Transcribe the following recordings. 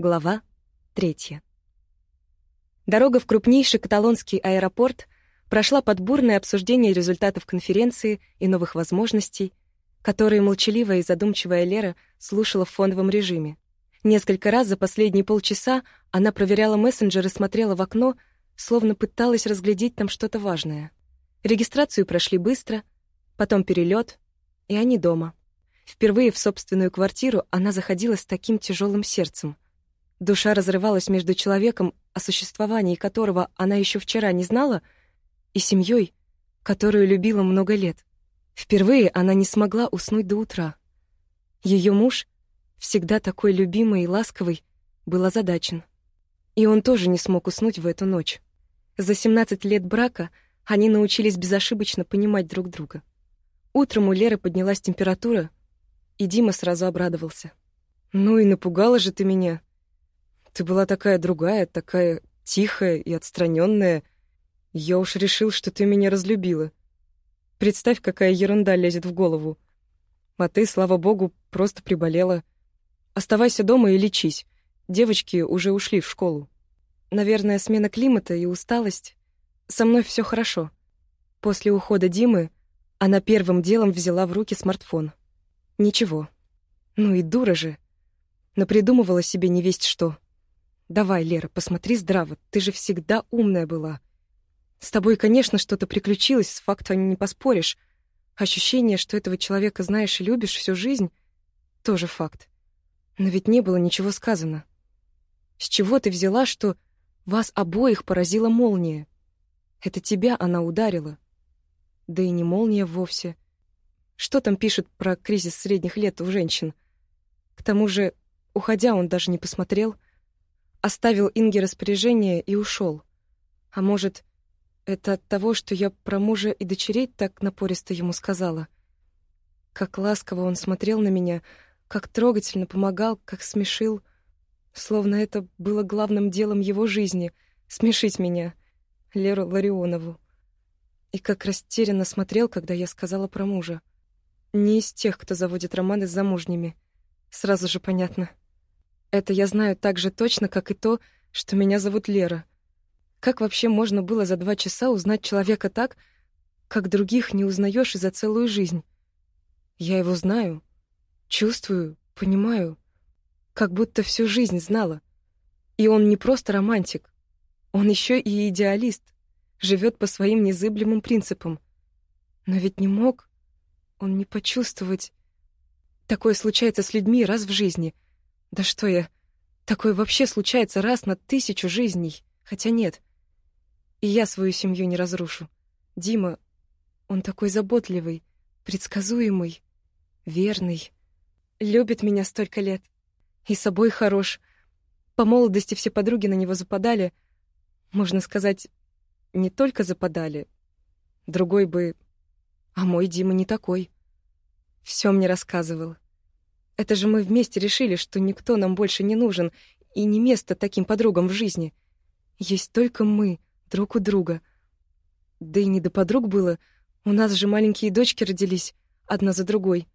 Глава третья. Дорога в крупнейший каталонский аэропорт прошла под бурное обсуждение результатов конференции и новых возможностей, которые молчаливая и задумчивая Лера слушала в фоновом режиме. Несколько раз за последние полчаса она проверяла мессенджер и смотрела в окно, словно пыталась разглядеть там что-то важное. Регистрацию прошли быстро, потом перелет, и они дома. Впервые в собственную квартиру она заходила с таким тяжелым сердцем. Душа разрывалась между человеком, о существовании которого она еще вчера не знала, и семьей, которую любила много лет. Впервые она не смогла уснуть до утра. Ее муж, всегда такой любимый и ласковый, был озадачен. И он тоже не смог уснуть в эту ночь. За 17 лет брака они научились безошибочно понимать друг друга. Утром у Леры поднялась температура, и Дима сразу обрадовался. «Ну и напугала же ты меня. Ты была такая другая, такая тихая и отстраненная. Я уж решил, что ты меня разлюбила. Представь, какая ерунда лезет в голову. А ты, слава богу, просто приболела. Оставайся дома и лечись. Девочки уже ушли в школу. Наверное, смена климата и усталость. Со мной все хорошо. После ухода Димы она первым делом взяла в руки смартфон. Ничего. Ну и дура же. Напридумывала себе не весть что. Давай, Лера, посмотри здраво. Ты же всегда умная была. С тобой, конечно, что-то приключилось, с фактом не поспоришь. Ощущение, что этого человека знаешь и любишь всю жизнь, тоже факт. Но ведь не было ничего сказано. С чего ты взяла, что вас обоих поразила молния? Это тебя она ударила. Да и не молния вовсе. Что там пишут про кризис средних лет у женщин? К тому же, уходя, он даже не посмотрел, оставил Инге распоряжение и ушел. А может, это от того, что я про мужа и дочерей так напористо ему сказала. Как ласково он смотрел на меня, как трогательно помогал, как смешил, словно это было главным делом его жизни — смешить меня, Леру Ларионову. И как растерянно смотрел, когда я сказала про мужа. Не из тех, кто заводит романы с замужними. Сразу же понятно. Это я знаю так же точно, как и то, что меня зовут Лера. Как вообще можно было за два часа узнать человека так, как других не узнаешь и за целую жизнь? Я его знаю, чувствую, понимаю, как будто всю жизнь знала. И он не просто романтик, он еще и идеалист, живет по своим незыблемым принципам. Но ведь не мог он не почувствовать. Такое случается с людьми раз в жизни. Да что я... Такое вообще случается раз на тысячу жизней. Хотя нет, и я свою семью не разрушу. Дима, он такой заботливый, предсказуемый, верный. Любит меня столько лет. И собой хорош. По молодости все подруги на него западали. Можно сказать, не только западали. Другой бы... А мой Дима не такой. Все мне рассказывал. Это же мы вместе решили, что никто нам больше не нужен, и не место таким подругам в жизни. Есть только мы — друг у друга. Да и не до подруг было. У нас же маленькие дочки родились, одна за другой.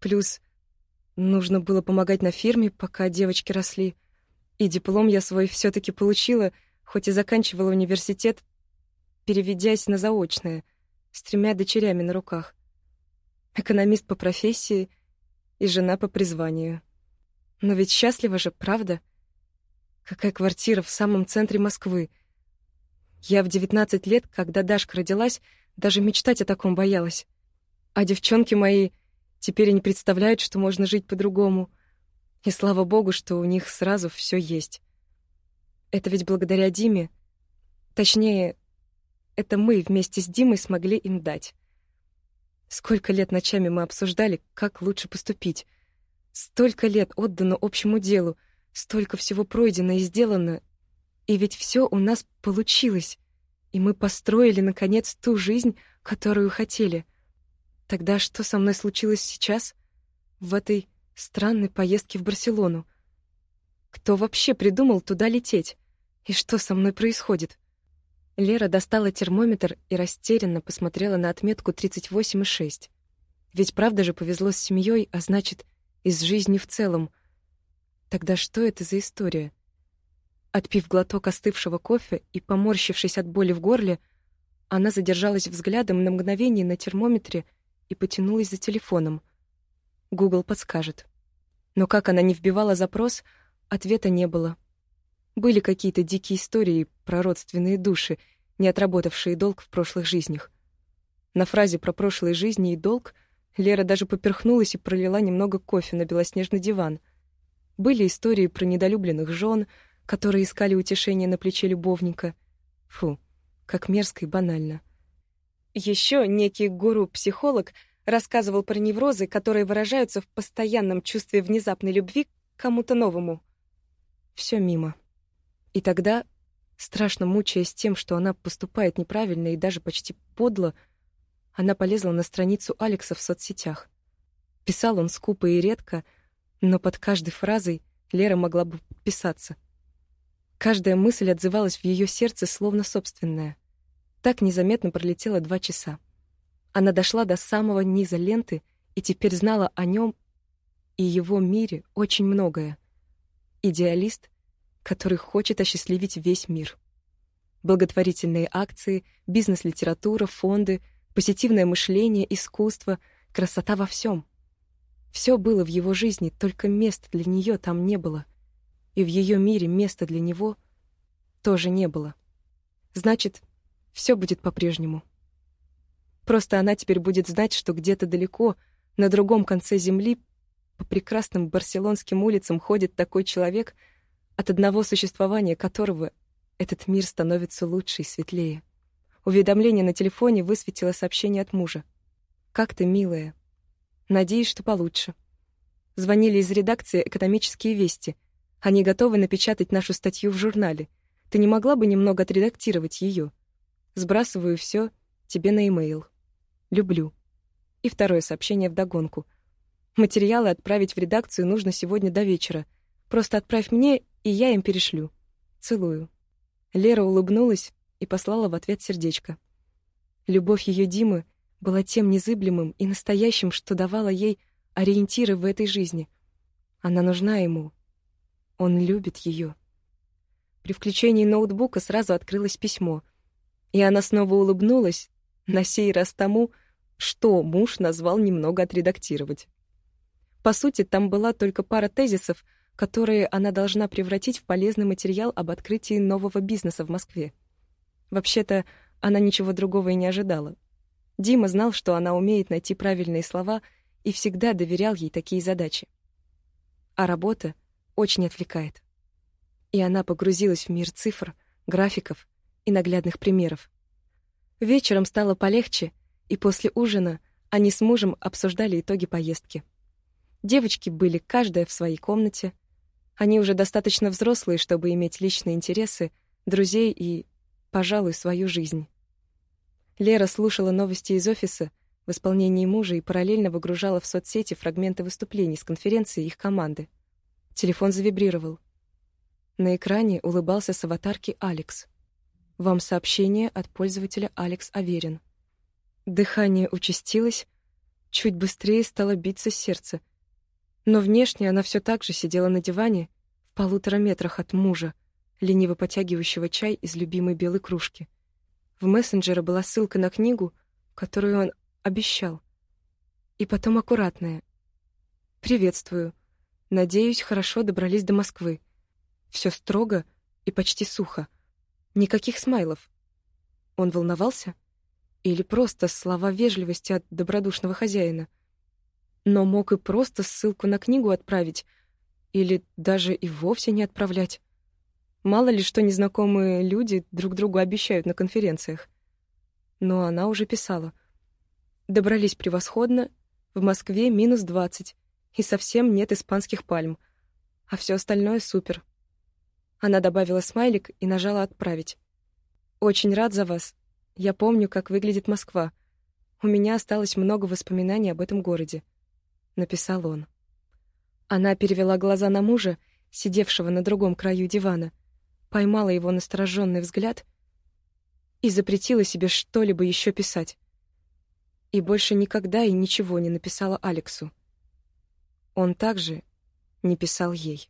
Плюс нужно было помогать на ферме, пока девочки росли. И диплом я свой все таки получила, хоть и заканчивала университет, переведясь на заочное, с тремя дочерями на руках. Экономист по профессии и жена по призванию. Но ведь счастлива же, правда? Какая квартира в самом центре Москвы — я в 19 лет, когда Дашка родилась, даже мечтать о таком боялась. А девчонки мои теперь и не представляют, что можно жить по-другому. И слава богу, что у них сразу все есть. Это ведь благодаря Диме. Точнее, это мы вместе с Димой смогли им дать. Сколько лет ночами мы обсуждали, как лучше поступить. Столько лет отдано общему делу, столько всего пройдено и сделано, и ведь все у нас получилось, и мы построили, наконец, ту жизнь, которую хотели. Тогда что со мной случилось сейчас, в этой странной поездке в Барселону? Кто вообще придумал туда лететь? И что со мной происходит? Лера достала термометр и растерянно посмотрела на отметку 38,6. Ведь правда же повезло с семьей, а значит, и с жизнью в целом. Тогда что это за история? Отпив глоток остывшего кофе и поморщившись от боли в горле, она задержалась взглядом на мгновение на термометре и потянулась за телефоном. Google подскажет. Но как она не вбивала запрос, ответа не было. Были какие-то дикие истории про родственные души, не отработавшие долг в прошлых жизнях. На фразе про прошлые жизни и долг Лера даже поперхнулась и пролила немного кофе на белоснежный диван. Были истории про недолюбленных жен, которые искали утешение на плече любовника. Фу, как мерзко и банально. Еще некий гуру-психолог рассказывал про неврозы, которые выражаются в постоянном чувстве внезапной любви к кому-то новому. Все мимо. И тогда, страшно мучаясь тем, что она поступает неправильно и даже почти подло, она полезла на страницу Алекса в соцсетях. Писал он скупо и редко, но под каждой фразой Лера могла бы подписаться — Каждая мысль отзывалась в ее сердце словно собственная. Так незаметно пролетело два часа. Она дошла до самого низа ленты и теперь знала о нем и его мире очень многое. Идеалист, который хочет осчастливить весь мир. Благотворительные акции, бизнес-литература, фонды, позитивное мышление, искусство, красота во всем. Все было в его жизни, только места для нее там не было — и в ее мире места для него тоже не было. Значит, все будет по-прежнему. Просто она теперь будет знать, что где-то далеко, на другом конце земли, по прекрасным барселонским улицам ходит такой человек, от одного существования которого этот мир становится лучше и светлее. Уведомление на телефоне высветило сообщение от мужа. «Как ты, милая?» «Надеюсь, что получше». Звонили из редакции «Экономические вести», они готовы напечатать нашу статью в журнале. Ты не могла бы немного отредактировать ее? Сбрасываю все тебе на e-mail. Люблю. И второе сообщение вдогонку. Материалы отправить в редакцию нужно сегодня до вечера. Просто отправь мне, и я им перешлю. Целую. Лера улыбнулась и послала в ответ сердечко. Любовь ее Димы была тем незыблемым и настоящим, что давала ей ориентиры в этой жизни. Она нужна ему, он любит ее. При включении ноутбука сразу открылось письмо, и она снова улыбнулась, на сей раз тому, что муж назвал немного отредактировать. По сути, там была только пара тезисов, которые она должна превратить в полезный материал об открытии нового бизнеса в Москве. Вообще-то, она ничего другого и не ожидала. Дима знал, что она умеет найти правильные слова и всегда доверял ей такие задачи. А работа — очень отвлекает. И она погрузилась в мир цифр, графиков и наглядных примеров. Вечером стало полегче, и после ужина они с мужем обсуждали итоги поездки. Девочки были каждая в своей комнате. Они уже достаточно взрослые, чтобы иметь личные интересы, друзей и, пожалуй, свою жизнь. Лера слушала новости из офиса в исполнении мужа и параллельно выгружала в соцсети фрагменты выступлений с конференции их команды. Телефон завибрировал. На экране улыбался с аватарки Алекс. «Вам сообщение от пользователя Алекс Аверин». Дыхание участилось, чуть быстрее стало биться сердце. Но внешне она все так же сидела на диване в полутора метрах от мужа, лениво потягивающего чай из любимой белой кружки. В мессенджере была ссылка на книгу, которую он обещал. И потом аккуратная. «Приветствую. Надеюсь, хорошо добрались до Москвы. Все строго и почти сухо. Никаких смайлов. Он волновался? Или просто слова вежливости от добродушного хозяина? Но мог и просто ссылку на книгу отправить, или даже и вовсе не отправлять. Мало ли, что незнакомые люди друг другу обещают на конференциях. Но она уже писала. Добрались превосходно, в Москве минус двадцать и совсем нет испанских пальм, а все остальное супер. Она добавила смайлик и нажала «Отправить». «Очень рад за вас. Я помню, как выглядит Москва. У меня осталось много воспоминаний об этом городе», — написал он. Она перевела глаза на мужа, сидевшего на другом краю дивана, поймала его настороженный взгляд и запретила себе что-либо еще писать. И больше никогда и ничего не написала Алексу. Он также не писал ей.